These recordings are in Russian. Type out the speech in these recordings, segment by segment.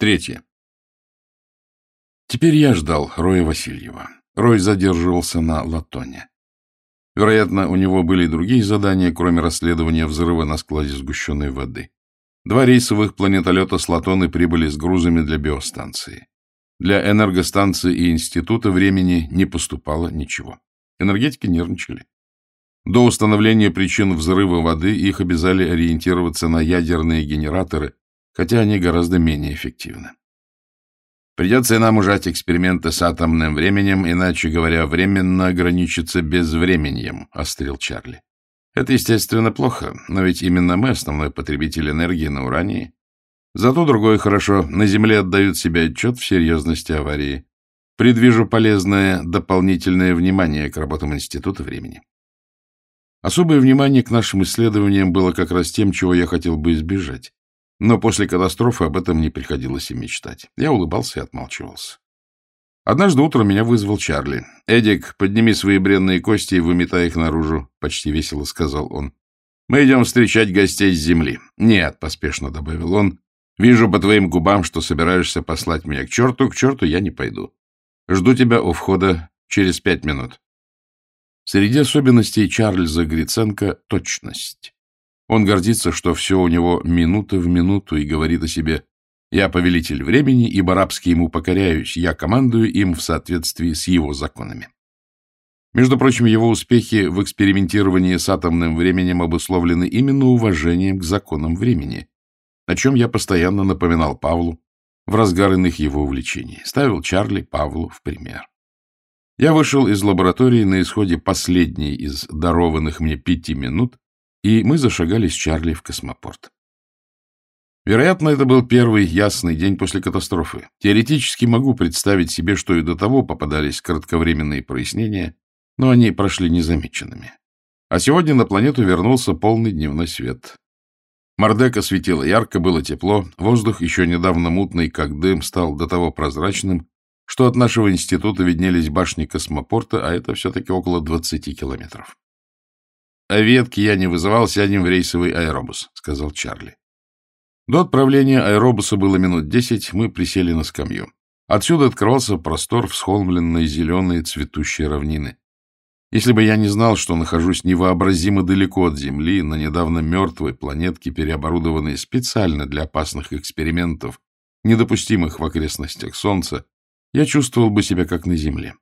Третье. Теперь я ждал Роя Васильева. Рой задерживался на Латоне. Вероятно, у него были и другие задания, кроме расследования взрыва на складе сгущенной воды. Два рейсовых планетолета с Латоны прибыли с грузами для биостанции. Для энергостанции и Института времени не поступало ничего. Энергетики нервничали. До установления причин взрыва воды их обязали ориентироваться на ядерные генераторы, хотя они гораздо менее эффективны. Придется и нам ужать эксперименты с атомным временем, иначе говоря, временно ограничиться безвременьем, — острил Чарли. Это, естественно, плохо, но ведь именно мы основной потребитель энергии на урании. Зато другое хорошо. На Земле отдают себе отчет в серьезности аварии. Предвижу полезное дополнительное внимание к работам Института времени. Особое внимание к нашим исследованиям было как раз тем, чего я хотел бы избежать. Но после катастрофы об этом не приходилось и мечтать. Я улыбался и отмалчивался. Однажды утром меня вызвал Чарли. «Эдик, подними свои бренные кости и выметай их наружу», — почти весело сказал он. «Мы идем встречать гостей с земли». «Нет», — поспешно добавил он, — «вижу по твоим губам, что собираешься послать меня к черту. К черту я не пойду. Жду тебя у входа через пять минут». Среди особенностей Чарльза Гриценко — точность. Он гордится, что все у него минута в минуту и говорит о себе «Я повелитель времени, ибо рабски ему покоряюсь, я командую им в соответствии с его законами». Между прочим, его успехи в экспериментировании с атомным временем обусловлены именно уважением к законам времени, о чем я постоянно напоминал Павлу в разгар иных его увлечений. Ставил Чарли Павлу в пример. Я вышел из лаборатории на исходе последней из дарованных мне пяти минут, и мы зашагали с Чарли в космопорт. Вероятно, это был первый ясный день после катастрофы. Теоретически могу представить себе, что и до того попадались кратковременные прояснения, но они прошли незамеченными. А сегодня на планету вернулся полный дневной свет. Мордека светила ярко, было тепло, воздух, еще недавно мутный, как дым, стал до того прозрачным, что от нашего института виднелись башни космопорта, а это все-таки около 20 километров. — А ветки я не вызывал, сядем в рейсовый аэробус, — сказал Чарли. До отправления аэробуса было минут десять, мы присели на скамью. Отсюда открывался простор всхолмленной зеленой цветущей равнины. Если бы я не знал, что нахожусь невообразимо далеко от Земли, на недавно мертвой планетке, переоборудованной специально для опасных экспериментов, недопустимых в окрестностях Солнца, я чувствовал бы себя как на Земле.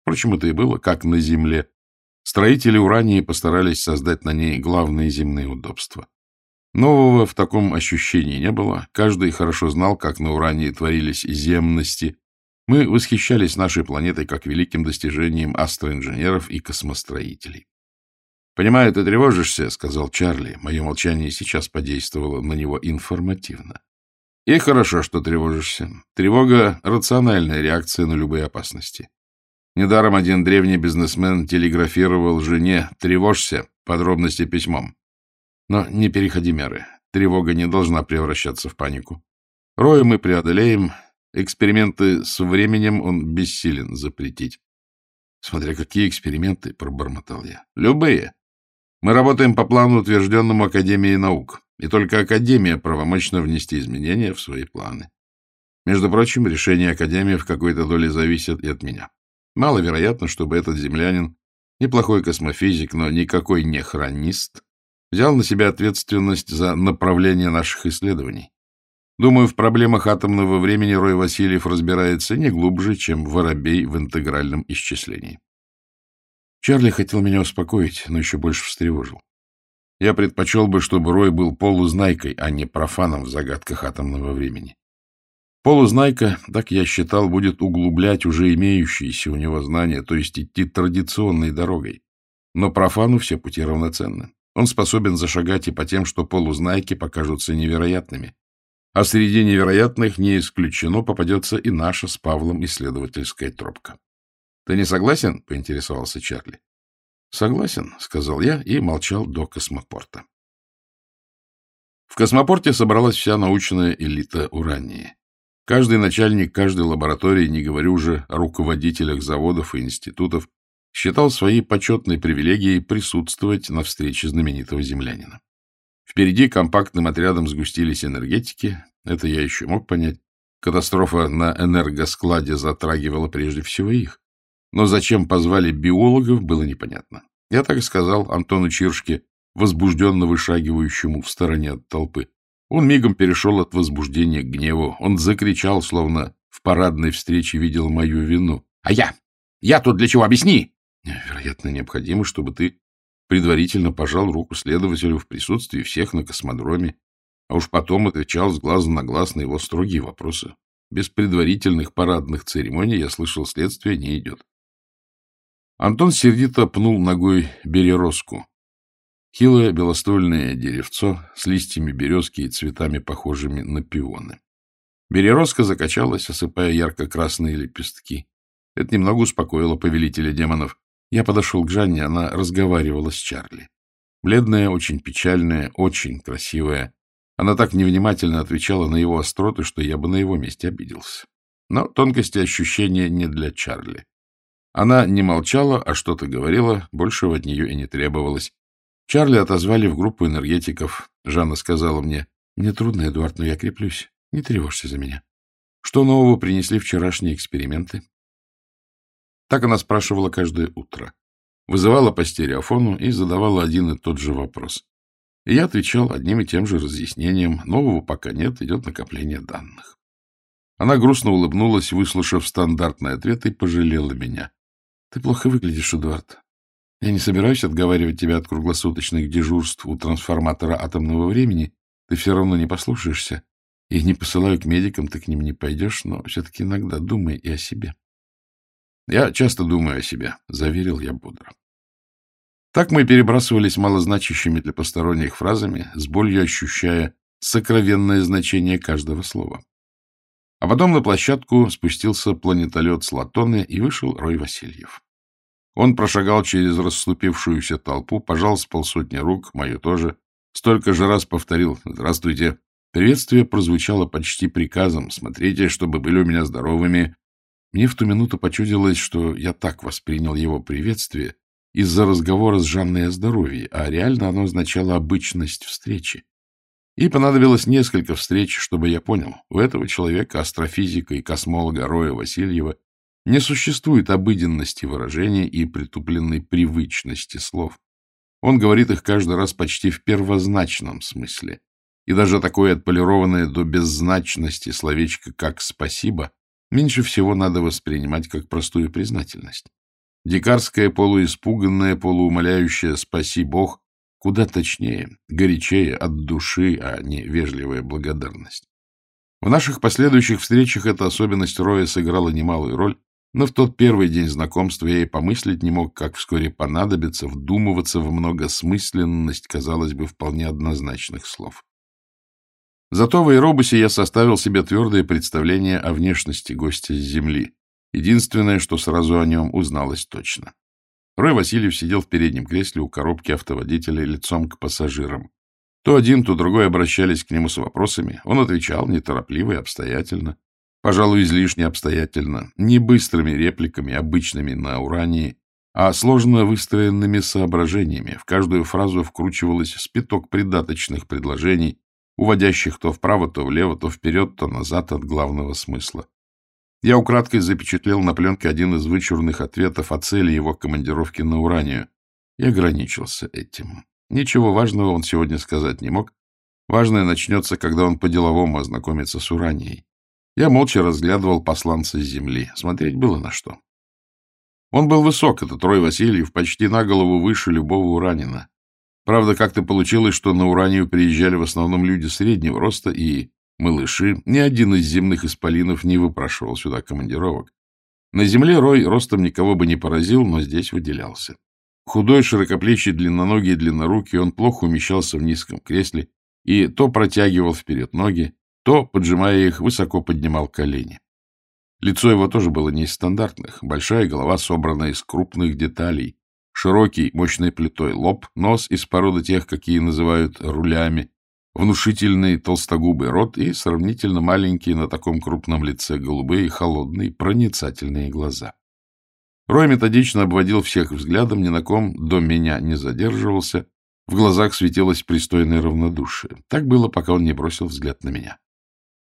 Впрочем, это и было как на Земле. Строители Урании постарались создать на ней главные земные удобства. Нового в таком ощущении не было. Каждый хорошо знал, как на Урании творились земности. Мы восхищались нашей планетой как великим достижением астроинженеров и космостроителей. «Понимаю, ты тревожишься», — сказал Чарли. Мое молчание сейчас подействовало на него информативно. И хорошо, что тревожишься. Тревога — рациональная реакция на любые опасности. Недаром один древний бизнесмен телеграфировал жене «Тревожься» подробности письмом. Но не переходи меры. Тревога не должна превращаться в панику. Роя мы преодолеем. Эксперименты с временем он бессилен запретить. Смотря какие эксперименты, пробормотал я. Любые. Мы работаем по плану, утвержденному Академией наук и только Академия правомочна внести изменения в свои планы. Между прочим, решение Академии в какой-то доле зависит и от меня. Маловероятно, чтобы этот землянин, неплохой космофизик, но никакой не хронист, взял на себя ответственность за направление наших исследований. Думаю, в проблемах атомного времени Рой Васильев разбирается не глубже, чем воробей в интегральном исчислении. Чарли хотел меня успокоить, но еще больше встревожил. Я предпочел бы, чтобы Рой был полузнайкой, а не профаном в загадках атомного времени. Полузнайка, так я считал, будет углублять уже имеющиеся у него знания, то есть идти традиционной дорогой. Но профану все пути равноценны. Он способен зашагать и по тем, что полузнайки покажутся невероятными. А среди невероятных не исключено попадется и наша с Павлом исследовательская тропка. — Ты не согласен? — поинтересовался Чарли. Согласен, сказал я и молчал до космопорта. В космопорте собралась вся научная элита Урании. Каждый начальник каждой лаборатории, не говорю уже о руководителях заводов и институтов, считал своей почетной привилегией присутствовать на встрече знаменитого землянина. Впереди компактным отрядом сгустились энергетики, это я еще мог понять, Катастрофа на энергоскладе затрагивала прежде всего их. Но зачем позвали биологов, было непонятно. Я так сказал Антону Чиршке, возбужденно вышагивающему в стороне от толпы. Он мигом перешел от возбуждения к гневу. Он закричал, словно в парадной встрече видел мою вину. — А я? Я тут для чего? Объясни! — Вероятно, необходимо, чтобы ты предварительно пожал руку следователю в присутствии всех на космодроме, а уж потом отвечал с глаза на глаз на его строгие вопросы. Без предварительных парадных церемоний, я слышал, следствие не идет. Антон сердито пнул ногой берероску. Хилое белоствольное деревцо с листьями березки и цветами, похожими на пионы. Берероска закачалась, осыпая ярко-красные лепестки. Это немного успокоило повелителя демонов. Я подошел к Жанне, она разговаривала с Чарли. Бледная, очень печальная, очень красивая. Она так невнимательно отвечала на его остроты, что я бы на его месте обиделся. Но тонкости ощущения не для Чарли. Она не молчала, а что-то говорила, большего от нее и не требовалось. Чарли отозвали в группу энергетиков. Жанна сказала мне, «Мне трудно, Эдуард, но я креплюсь. Не тревожься за меня. Что нового принесли вчерашние эксперименты?» Так она спрашивала каждое утро. Вызывала по стереофону и задавала один и тот же вопрос. И я отвечал одним и тем же разъяснением. Нового пока нет, идет накопление данных. Она грустно улыбнулась, выслушав стандартный ответ, и пожалела меня. — Ты плохо выглядишь, Эдуард. Я не собираюсь отговаривать тебя от круглосуточных дежурств у трансформатора атомного времени. Ты все равно не послушаешься. И не посылаю к медикам, ты к ним не пойдешь, но все-таки иногда думай и о себе. Я часто думаю о себе, — заверил я бодро. Так мы перебрасывались малозначащими для посторонних фразами, с болью ощущая сокровенное значение каждого слова. А потом на площадку спустился планетолет с Латоны и вышел Рой Васильев. Он прошагал через расступившуюся толпу, пожал с полсотни рук, мою тоже, столько же раз повторил «Здравствуйте». Приветствие прозвучало почти приказом «Смотрите, чтобы были у меня здоровыми, мне в ту минуту почудилось, что я так воспринял его приветствие из-за разговора с Жанной о здоровье, а реально оно означало обычность встречи. И понадобилось несколько встреч, чтобы я понял, у этого человека, астрофизика и космолога Роя Васильева, не существует обыденности выражения и притупленной привычности слов. Он говорит их каждый раз почти в первозначном смысле. И даже такое отполированное до беззначности словечко, как «спасибо», меньше всего надо воспринимать как простую признательность. Дикарская, полуиспуганная, полуумоляющая «спаси Бог» куда точнее, горячее, от души, а не вежливая благодарность. В наших последующих встречах эта особенность Роя сыграла немалую роль, но в тот первый день знакомства я и помыслить не мог, как вскоре понадобится вдумываться в многосмысленность, казалось бы, вполне однозначных слов. Зато в аэробусе я составил себе твердое представление о внешности гостя с Земли. Единственное, что сразу о нем узналось точно. Рой Васильев сидел в переднем кресле у коробки автоводителя лицом к пассажирам. То один, то другой обращались к нему с вопросами. Он отвечал неторопливо и обстоятельно. Пожалуй, излишне обстоятельно. Не быстрыми репликами, обычными на урании, а сложно выстроенными соображениями. В каждую фразу вкручивалось спиток придаточных предложений, уводящих то вправо, то влево, то вперед, то назад от главного смысла. Я украдкой запечатлел на пленке один из вычурных ответов о цели его командировки на Уранию и ограничился этим. Ничего важного он сегодня сказать не мог. Важное начнется, когда он по-деловому ознакомится с Уранией. Я молча разглядывал посланца с земли. Смотреть было на что. Он был высок, этот Трой Васильев, почти на голову выше любого уранина. Правда, как-то получилось, что на Уранию приезжали в основном люди среднего роста и малыши. Ни один из земных исполинов не выпрашивал сюда командировок. На земле Рой ростом никого бы не поразил, но здесь выделялся. Худой, широкоплечий, длинноногий длиннорукий, он плохо умещался в низком кресле и то протягивал вперед ноги, то, поджимая их, высоко поднимал колени. Лицо его тоже было не из стандартных. Большая голова собрана из крупных деталей, Широкий, мощной плитой лоб, нос из породы тех, какие называют рулями, внушительный толстогубый рот и сравнительно маленькие на таком крупном лице голубые, холодные, проницательные глаза. Рой методично обводил всех взглядом, ни на ком до меня не задерживался, в глазах светилось пристойное равнодушие. Так было, пока он не бросил взгляд на меня.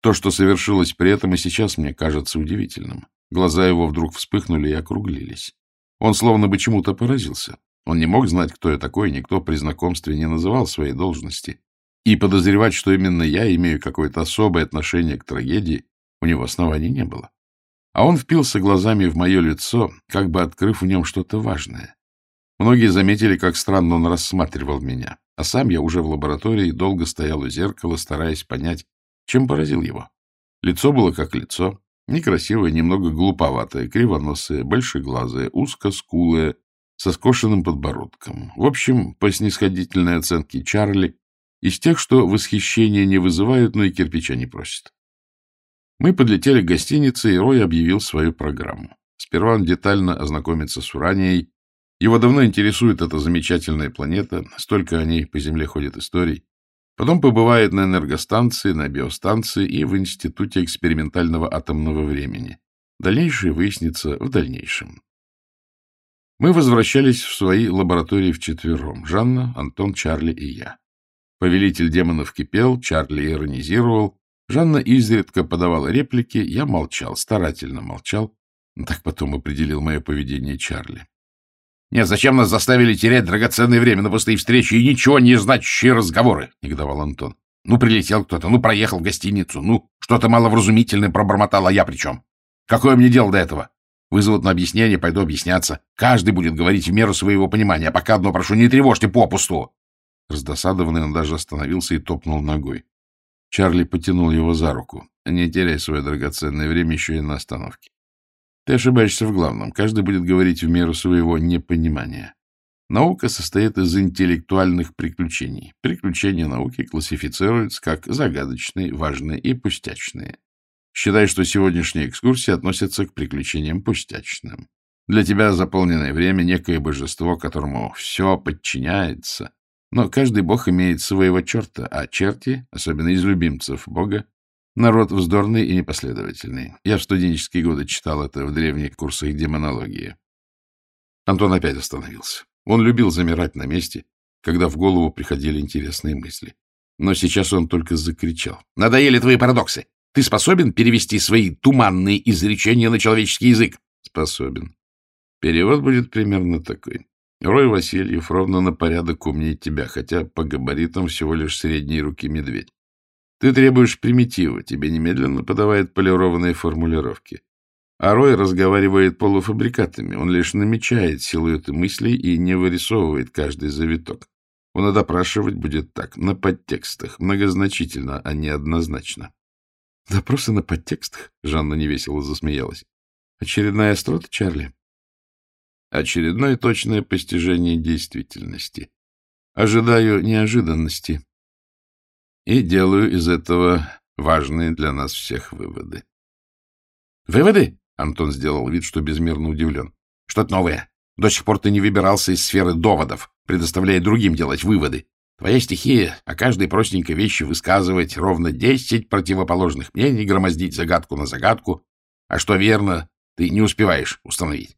То, что совершилось при этом, и сейчас мне кажется удивительным. Глаза его вдруг вспыхнули и округлились. Он словно бы чему-то поразился. Он не мог знать, кто я такой, никто при знакомстве не называл своей должности. И подозревать, что именно я имею какое-то особое отношение к трагедии, у него оснований не было. А он впился глазами в мое лицо, как бы открыв в нем что-то важное. Многие заметили, как странно он рассматривал меня, а сам я уже в лаборатории долго стоял у зеркала, стараясь понять, чем поразил его. Лицо было как лицо, некрасивое, немного глуповатое, кривоносое, большеглазое, узкоскулое, со скошенным подбородком. В общем, по снисходительной оценке Чарли, из тех, что восхищения не вызывают, но и кирпича не просят. Мы подлетели к гостинице, и Рой объявил свою программу. Сперва он детально ознакомится с Уранией. Его давно интересует эта замечательная планета, столько о ней по Земле ходит историй. Потом побывает на энергостанции, на биостанции и в Институте экспериментального атомного времени. Дальнейшее выяснится в дальнейшем. Мы возвращались в свои лаборатории вчетвером. Жанна, Антон, Чарли и я. Повелитель демонов кипел, Чарли иронизировал. Жанна изредка подавала реплики, я молчал, старательно молчал. Так потом определил мое поведение Чарли. — Нет, зачем нас заставили терять драгоценное время на пустые встречи и ничего не значащие разговоры? — негодовал Антон. — Ну, прилетел кто-то, ну, проехал в гостиницу, ну, что-то маловразумительное пробормотал, а я при чем? Какое мне дело до этого? Вызовут на объяснение, пойду объясняться. Каждый будет говорить в меру своего понимания. А пока одно прошу, не тревожьте попусту. Раздосадованный он даже остановился и топнул ногой. Чарли потянул его за руку. Не теряй свое драгоценное время еще и на остановке. Ты ошибаешься в главном. Каждый будет говорить в меру своего непонимания. Наука состоит из интеллектуальных приключений. Приключения науки классифицируются как загадочные, важные и пустячные. Считай, что сегодняшняя экскурсия относится к приключениям пустячным. Для тебя заполненное время — некое божество, которому все подчиняется. Но каждый бог имеет своего черта, а черти, особенно из любимцев бога, народ вздорный и непоследовательный. Я в студенческие годы читал это в древних курсах демонологии. Антон опять остановился. Он любил замирать на месте, когда в голову приходили интересные мысли. Но сейчас он только закричал. «Надоели твои парадоксы! Ты способен перевести свои туманные изречения на человеческий язык? Способен. Перевод будет примерно такой. Рой Васильев ровно на порядок умнее тебя, хотя по габаритам всего лишь средней руки медведь. Ты требуешь примитива, тебе немедленно подавает полированные формулировки. А Рой разговаривает полуфабрикатами, он лишь намечает силуэты мыслей и не вырисовывает каждый завиток. Он допрашивать будет так, на подтекстах, многозначительно, а не однозначно. Допросы на подтекстах? Жанна невесело засмеялась. Очередная острота, Чарли? Очередное точное постижение действительности. Ожидаю неожиданности. И делаю из этого важные для нас всех выводы. Выводы? Антон сделал вид, что безмерно удивлен. Что-то новое. До сих пор ты не выбирался из сферы доводов, предоставляя другим делать выводы. Твоя стихия о каждой простенькой вещи высказывать ровно десять противоположных мнений, громоздить загадку на загадку, а что верно, ты не успеваешь установить.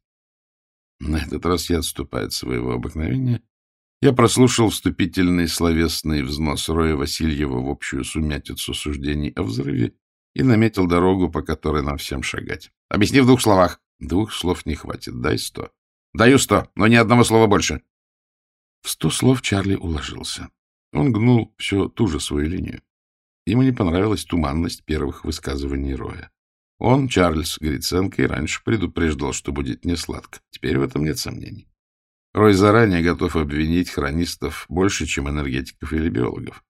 На этот раз я отступаю от своего обыкновения. Я прослушал вступительный словесный взнос Роя Васильева в общую сумятицу суждений о взрыве и наметил дорогу, по которой нам всем шагать. Объясни в двух словах. Двух слов не хватит. Дай сто. Даю сто, но ни одного слова больше. В сто слов Чарли уложился. Он гнул все ту же свою линию. Ему не понравилась туманность первых высказываний Роя. Он, Чарльз Гриценко, и раньше предупреждал, что будет несладко. Теперь в этом нет сомнений. Рой заранее готов обвинить хронистов больше, чем энергетиков или биологов.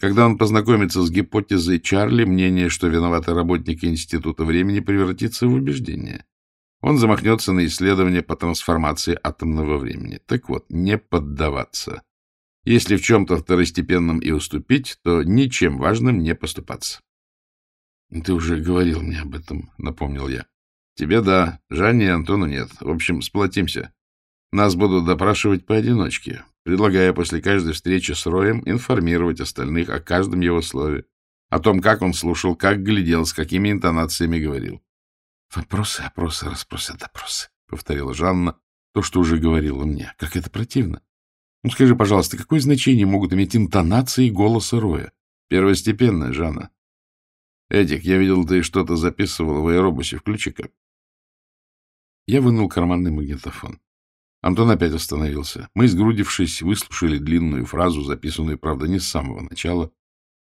Когда он познакомится с гипотезой Чарли, мнение, что виноваты работники Института времени, превратится в убеждение. Он замахнется на исследование по трансформации атомного времени. Так вот, не поддаваться. Если в чем-то второстепенном и уступить, то ничем важным не поступаться. — Ты уже говорил мне об этом, — напомнил я. — Тебе да, Жанне и Антону нет. В общем, сплотимся. Нас будут допрашивать поодиночке, предлагая после каждой встречи с Роем информировать остальных о каждом его слове, о том, как он слушал, как глядел, с какими интонациями говорил. — Вопросы, опросы, расспросы, допросы, — повторила Жанна, то, что уже говорила мне. Как это противно. Ну, скажи, пожалуйста, какое значение могут иметь интонации голоса Роя? Первостепенное, Жанна. Эдик, я видел, ты что-то записывал в аэробусе. Включи-ка. Я вынул карманный магнитофон. Антон опять остановился. Мы, сгрудившись, выслушали длинную фразу, записанную, правда, не с самого начала,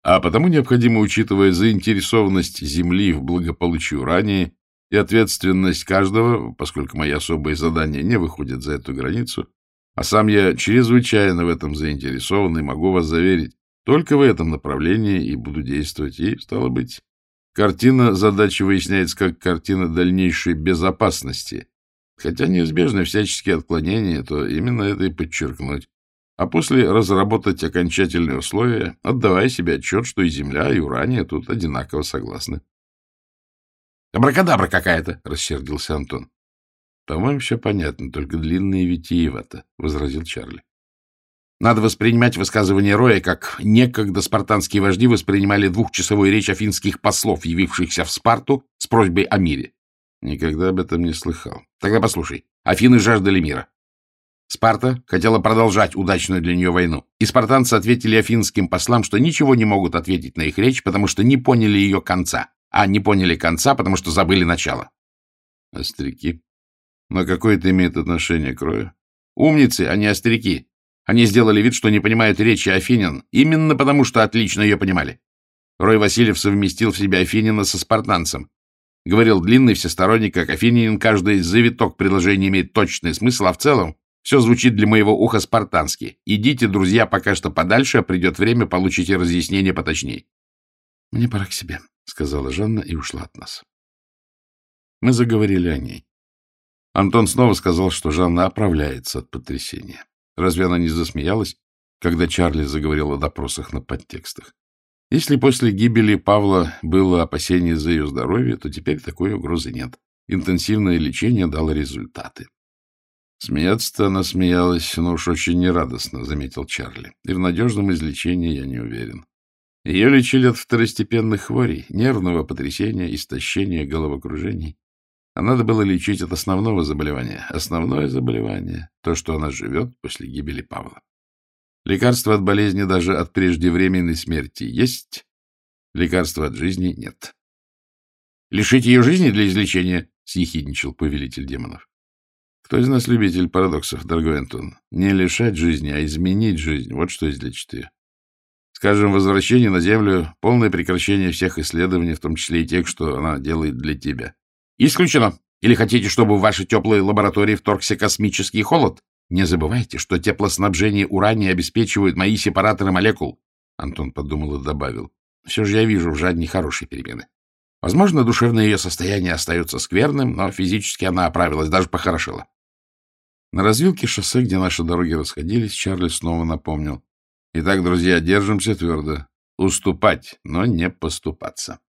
а потому необходимо, учитывая заинтересованность Земли в благополучии урания и ответственность каждого, поскольку мои особые задания не выходят за эту границу, а сам я чрезвычайно в этом заинтересован и могу вас заверить, только в этом направлении и буду действовать, и, стало быть, картина задачи выясняется как картина дальнейшей безопасности, хотя неизбежны всяческие отклонения, то именно это и подчеркнуть. А после разработать окончательные условия, отдавая себе отчет, что и Земля, и Урания тут одинаково согласны. — Абракадабра какая-то! — рассердился Антон. — По-моему, все понятно, только длинные витиевато, — возразил Чарли. Надо воспринимать высказывание Роя, как некогда спартанские вожди воспринимали двухчасовую речь афинских послов, явившихся в Спарту с просьбой о мире. Никогда об этом не слыхал. Тогда послушай. Афины жаждали мира. Спарта хотела продолжать удачную для нее войну. И спартанцы ответили афинским послам, что ничего не могут ответить на их речь, потому что не поняли ее конца. А не поняли конца, потому что забыли начало. Остряки. Но какое это имеет отношение к Рою? Умницы, а не остряки. Они сделали вид, что не понимают речи Афинин, именно потому что отлично ее понимали. Рой Васильев совместил в себя Афинина со спартанцем. Говорил длинный всесторонник, как Афинин, каждый завиток предложения имеет точный смысл, а в целом все звучит для моего уха спартански. Идите, друзья, пока что подальше, а придет время, получите разъяснение поточней. — Мне пора к себе, — сказала Жанна и ушла от нас. Мы заговорили о ней. Антон снова сказал, что Жанна оправляется от потрясения. Разве она не засмеялась, когда Чарли заговорил о допросах на подтекстах? Если после гибели Павла было опасение за ее здоровье, то теперь такой угрозы нет. Интенсивное лечение дало результаты. Смеяться-то она смеялась, но уж очень нерадостно, — заметил Чарли. И в надежном излечении я не уверен. Ее лечили от второстепенных хворей, нервного потрясения, истощения, головокружений. А надо было лечить от основного заболевания. Основное заболевание — то, что она живет после гибели Павла. Лекарства от болезни даже от преждевременной смерти есть, лекарства от жизни нет. — Лишить ее жизни для излечения? — съехидничал повелитель демонов. — Кто из нас любитель парадоксов, дорогой Антон? Не лишать жизни, а изменить жизнь. Вот что излечит ее. Скажем, возвращение на Землю, полное прекращение всех исследований, в том числе и тех, что она делает для тебя. Исключено. Или хотите, чтобы в ваши теплые лаборатории вторгся космический холод? Не забывайте, что теплоснабжение урания обеспечивают мои сепараторы молекул. Антон подумал и добавил. Все же я вижу в Жадне хорошие перемены. Возможно, душевное ее состояние остается скверным, но физически она оправилась, даже похорошела. На развилке шоссе, где наши дороги расходились, Чарли снова напомнил. Итак, друзья, держимся твердо. Уступать, но не поступаться.